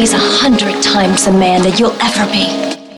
He's a hundred times the man that you'll ever be.